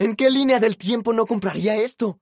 ¿En qué línea del tiempo no compraría esto?